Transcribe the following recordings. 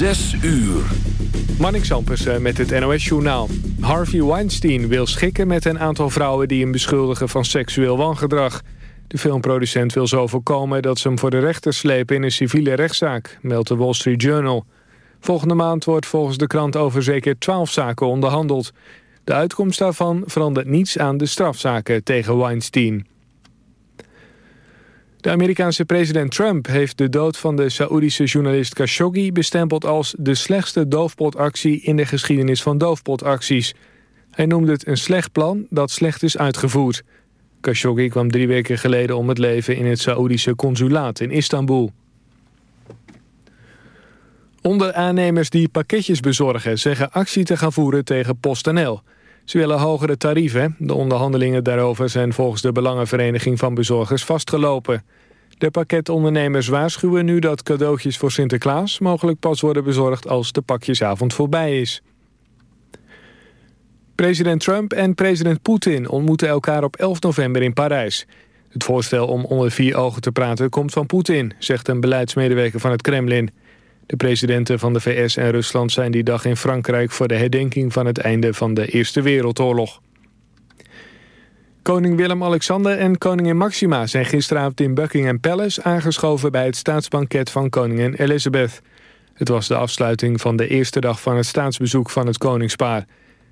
Zes uur. Marnik Sampersen met het NOS-journaal. Harvey Weinstein wil schikken met een aantal vrouwen... die hem beschuldigen van seksueel wangedrag. De filmproducent wil zo voorkomen dat ze hem voor de rechter slepen... in een civiele rechtszaak, meldt de Wall Street Journal. Volgende maand wordt volgens de krant over zeker twaalf zaken onderhandeld. De uitkomst daarvan verandert niets aan de strafzaken tegen Weinstein. De Amerikaanse president Trump heeft de dood van de Saoedische journalist Khashoggi bestempeld als de slechtste doofpotactie in de geschiedenis van doofpotacties. Hij noemde het een slecht plan dat slecht is uitgevoerd. Khashoggi kwam drie weken geleden om het leven in het Saoedische consulaat in Istanbul. Onderaannemers die pakketjes bezorgen zeggen actie te gaan voeren tegen PostNL. Ze willen hogere tarieven. De onderhandelingen daarover zijn volgens de Belangenvereniging van Bezorgers vastgelopen. De pakketondernemers waarschuwen nu dat cadeautjes voor Sinterklaas... mogelijk pas worden bezorgd als de pakjesavond voorbij is. President Trump en president Poetin ontmoeten elkaar op 11 november in Parijs. Het voorstel om onder vier ogen te praten komt van Poetin... zegt een beleidsmedewerker van het Kremlin... De presidenten van de VS en Rusland zijn die dag in Frankrijk... voor de herdenking van het einde van de Eerste Wereldoorlog. Koning Willem-Alexander en koningin Maxima zijn gisteravond in Buckingham Palace... aangeschoven bij het staatsbanket van koningin Elizabeth. Het was de afsluiting van de eerste dag van het staatsbezoek van het koningspaar.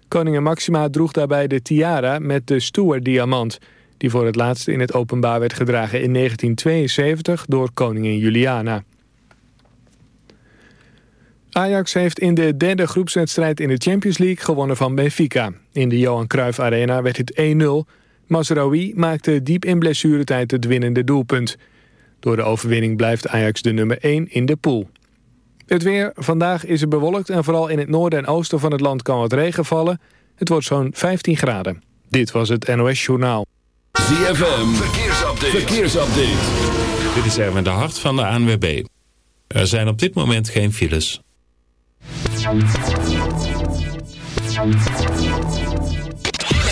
Koningin Maxima droeg daarbij de tiara met de Stuart-diamant... die voor het laatst in het openbaar werd gedragen in 1972 door koningin Juliana. Ajax heeft in de derde groepswedstrijd in de Champions League gewonnen van Benfica. In de Johan Cruijff Arena werd het 1-0. Masraoui maakte diep in blessuretijd het winnende doelpunt. Door de overwinning blijft Ajax de nummer 1 in de pool. Het weer. Vandaag is het bewolkt en vooral in het noorden en oosten van het land kan wat regen vallen. Het wordt zo'n 15 graden. Dit was het NOS Journaal. ZFM. Verkeersupdate. Verkeersupdate. Dit is Erwin de Hart van de ANWB. Er zijn op dit moment geen files.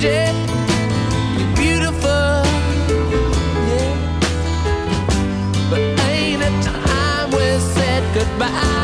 You're beautiful, yeah. But ain't it time we said goodbye?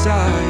Inside.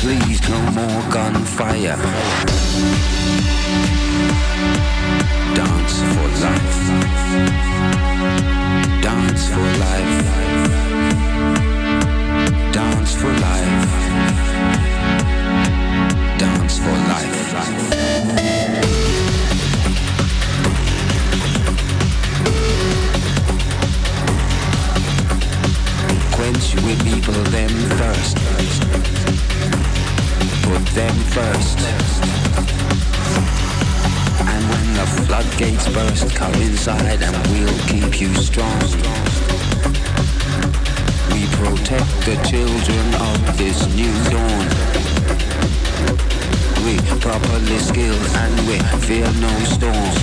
please no more gunfire. For life. Dance for life. Dance for life. quench people them thirst. Them first. When the floodgates burst, come inside and we'll keep you strong. We protect the children of this new dawn. We properly skilled and we fear no storm.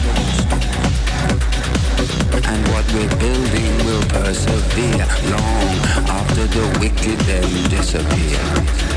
And what we're building will persevere long after the wicked then disappear.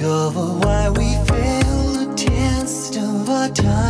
discover why we failed the test of our time.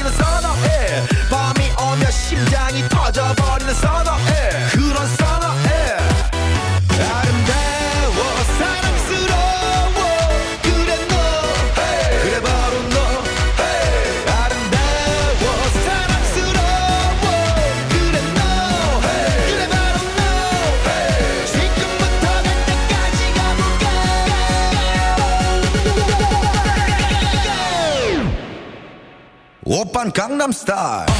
터져버리는 선어해 밤이 오면 심장이 터져버리는 선어 Gangnam Style.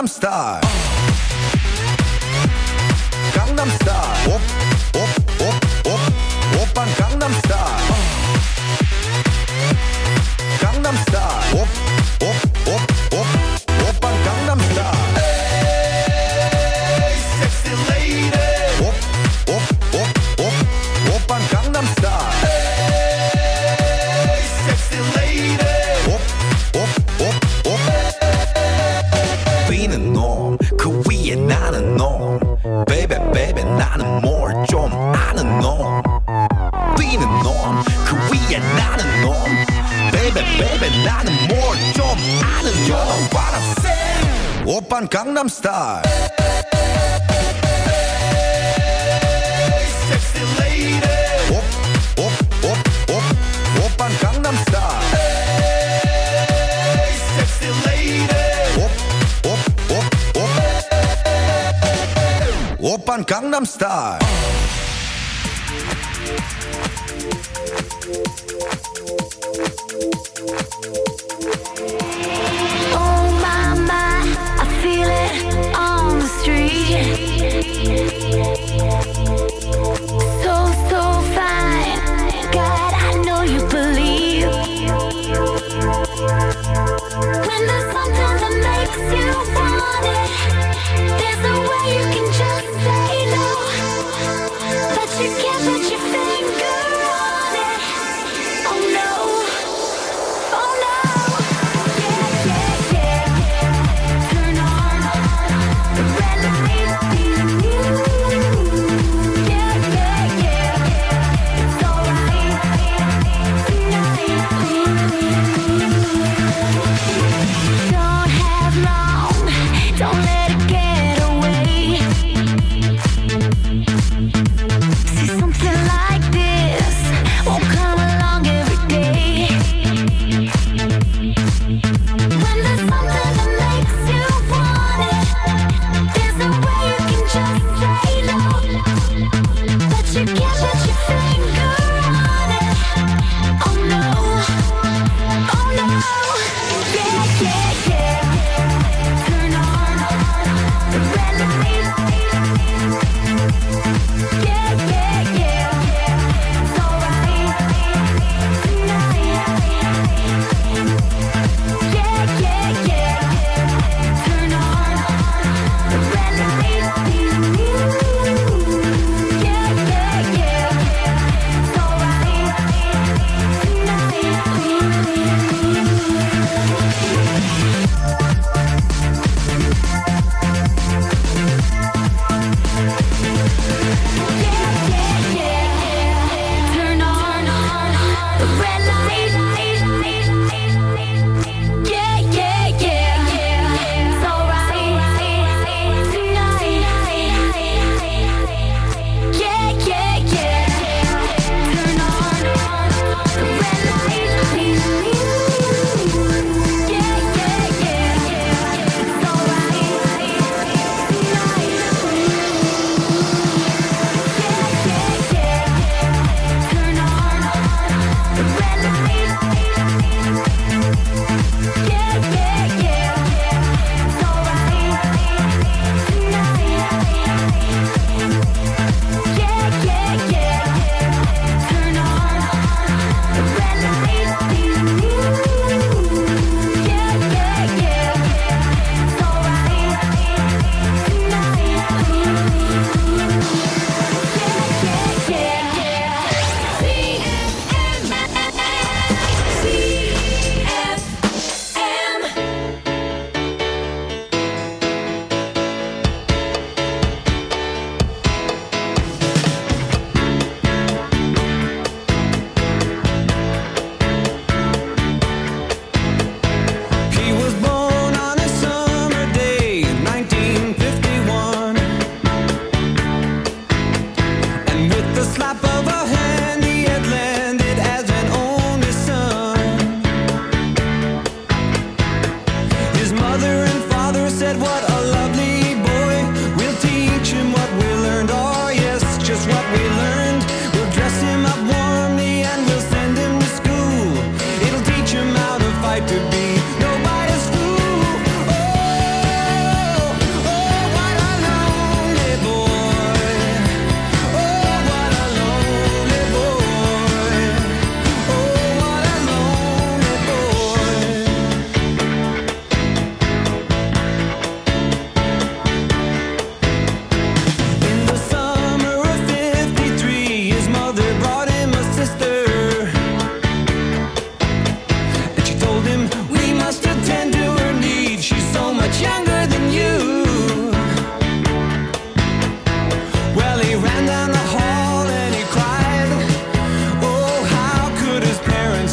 Gangnam Star. Gangnam Star. Op, op, op, op, op aan Gangnam Star. Gangnam Star. Op, op, op, Gangnam Style. Opan Gangnam Style.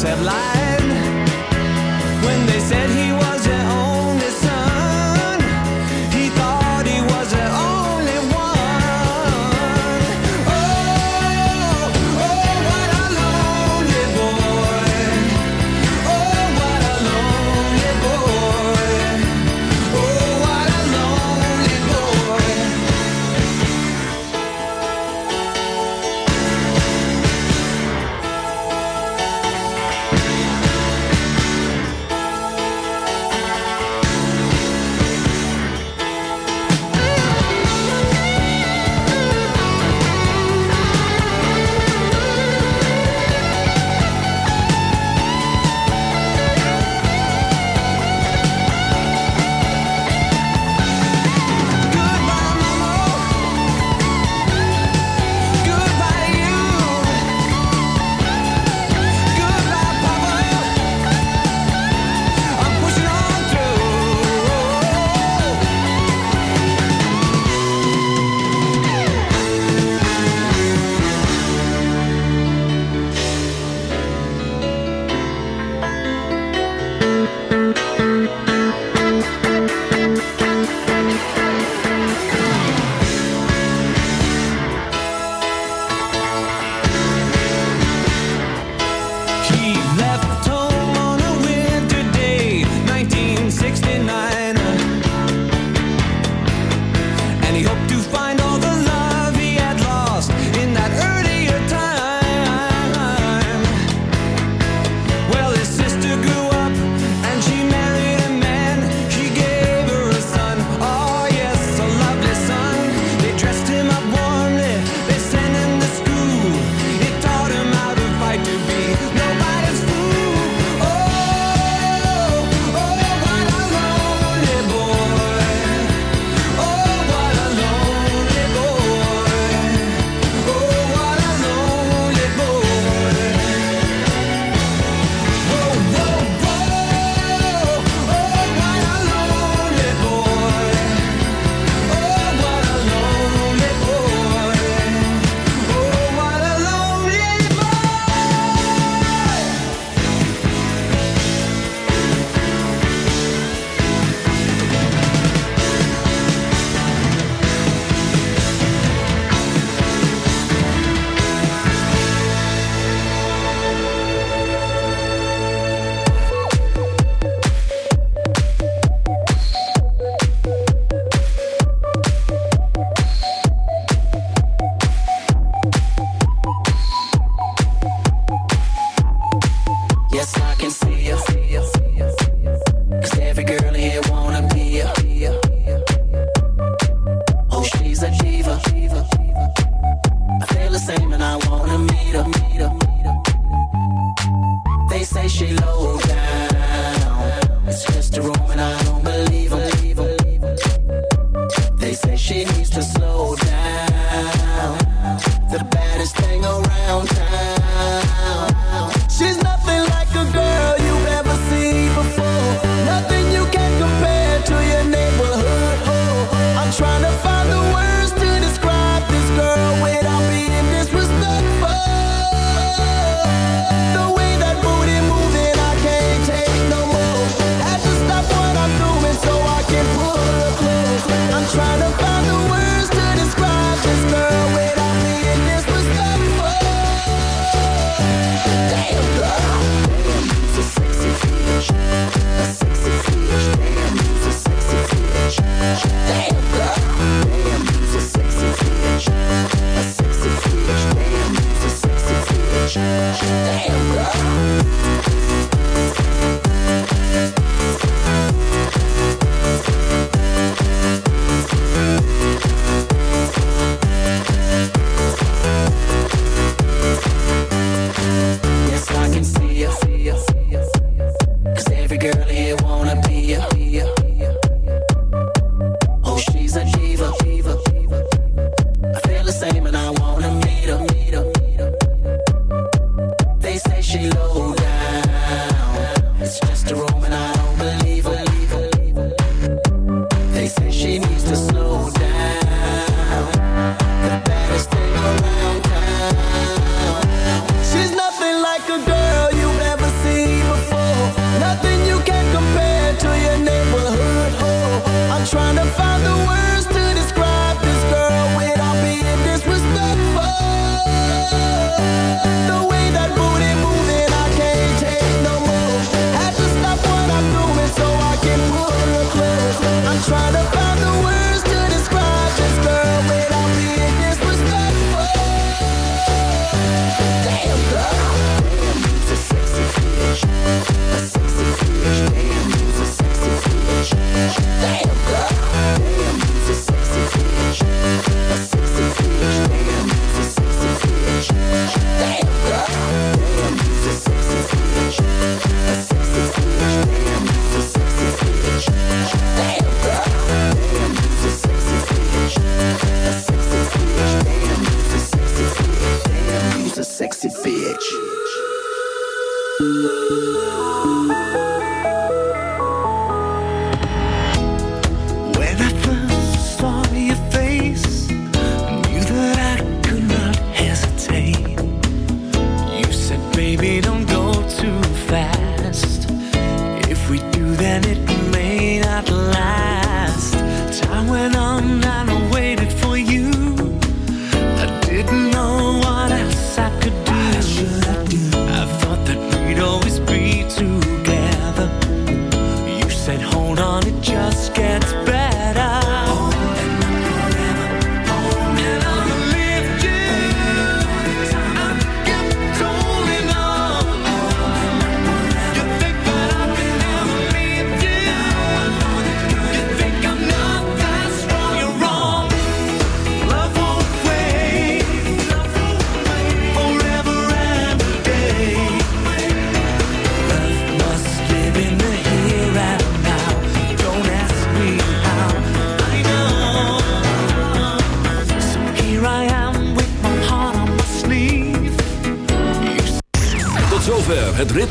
that life.